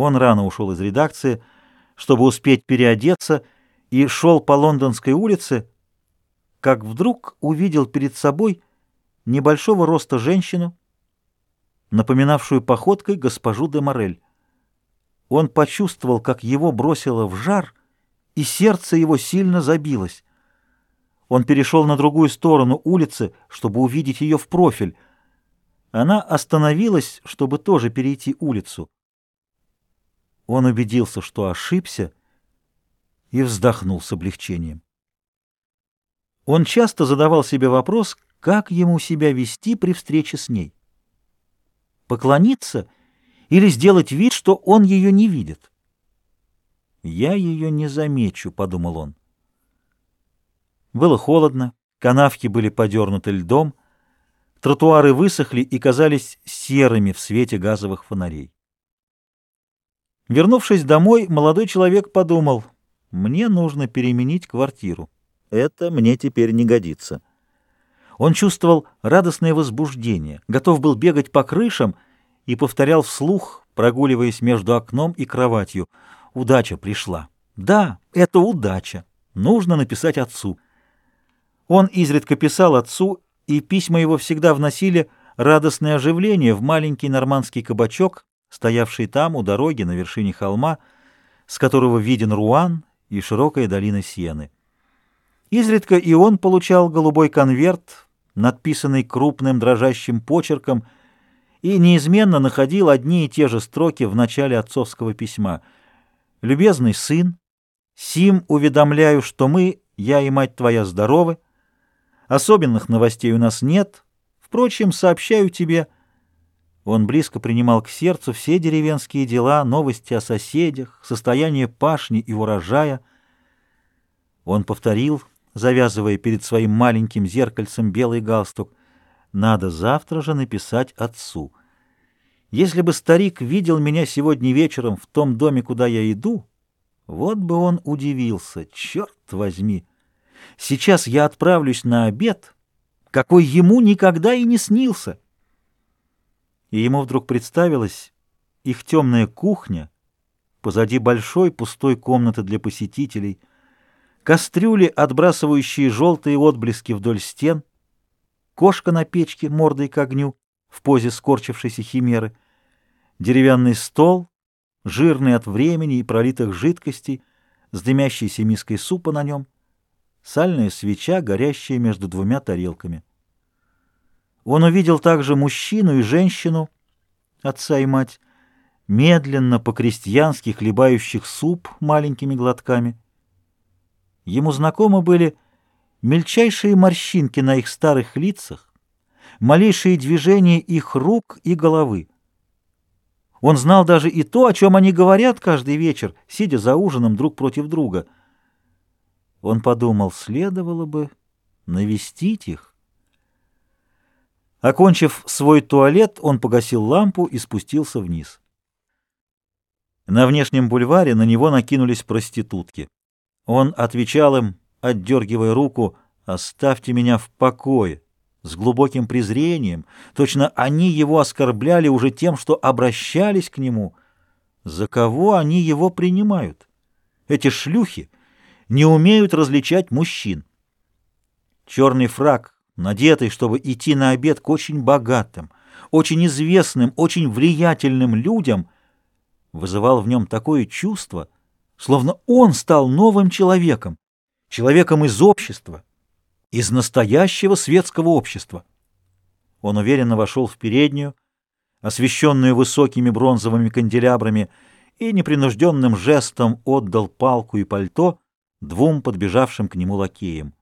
Он рано ушел из редакции, чтобы успеть переодеться, и шел по Лондонской улице, как вдруг увидел перед собой небольшого роста женщину, напоминавшую походкой госпожу де Морель. Он почувствовал, как его бросило в жар, и сердце его сильно забилось. Он перешел на другую сторону улицы, чтобы увидеть ее в профиль. Она остановилась, чтобы тоже перейти улицу. Он убедился, что ошибся, и вздохнул с облегчением. Он часто задавал себе вопрос, как ему себя вести при встрече с ней. Поклониться или сделать вид, что он ее не видит? «Я ее не замечу», — подумал он. Было холодно, канавки были подернуты льдом, тротуары высохли и казались серыми в свете газовых фонарей. Вернувшись домой, молодой человек подумал, «Мне нужно переменить квартиру. Это мне теперь не годится». Он чувствовал радостное возбуждение, готов был бегать по крышам и повторял вслух, прогуливаясь между окном и кроватью. Удача пришла. Да, это удача. Нужно написать отцу. Он изредка писал отцу, и письма его всегда вносили радостное оживление в маленький нормандский кабачок, стоявший там, у дороги, на вершине холма, с которого виден Руан и широкая долина Сиены. Изредка и он получал голубой конверт, надписанный крупным дрожащим почерком, и неизменно находил одни и те же строки в начале отцовского письма. «Любезный сын, сим уведомляю, что мы, я и мать твоя, здоровы. Особенных новостей у нас нет. Впрочем, сообщаю тебе...» Он близко принимал к сердцу все деревенские дела, новости о соседях, состояние пашни и урожая. Он повторил завязывая перед своим маленьким зеркальцем белый галстук. «Надо завтра же написать отцу. Если бы старик видел меня сегодня вечером в том доме, куда я иду, вот бы он удивился, черт возьми! Сейчас я отправлюсь на обед, какой ему никогда и не снился». И ему вдруг представилась их темная кухня позади большой пустой комнаты для посетителей — кастрюли, отбрасывающие желтые отблески вдоль стен, кошка на печке мордой к огню в позе скорчившейся химеры, деревянный стол, жирный от времени и пролитых жидкостей, с дымящейся миской супа на нем, сальная свеча, горящая между двумя тарелками. Он увидел также мужчину и женщину, отца и мать, медленно по-крестьянски хлебающих суп маленькими глотками — Ему знакомы были мельчайшие морщинки на их старых лицах, малейшие движения их рук и головы. Он знал даже и то, о чем они говорят каждый вечер, сидя за ужином друг против друга. Он подумал, следовало бы навестить их. Окончив свой туалет, он погасил лампу и спустился вниз. На внешнем бульваре на него накинулись проститутки. Он отвечал им, отдергивая руку, «Оставьте меня в покое», с глубоким презрением. Точно они его оскорбляли уже тем, что обращались к нему. За кого они его принимают? Эти шлюхи не умеют различать мужчин. Черный фраг, надетый, чтобы идти на обед к очень богатым, очень известным, очень влиятельным людям, вызывал в нем такое чувство — словно он стал новым человеком, человеком из общества, из настоящего светского общества. Он уверенно вошел в переднюю, освещенную высокими бронзовыми канделябрами, и непринужденным жестом отдал палку и пальто двум подбежавшим к нему лакеям.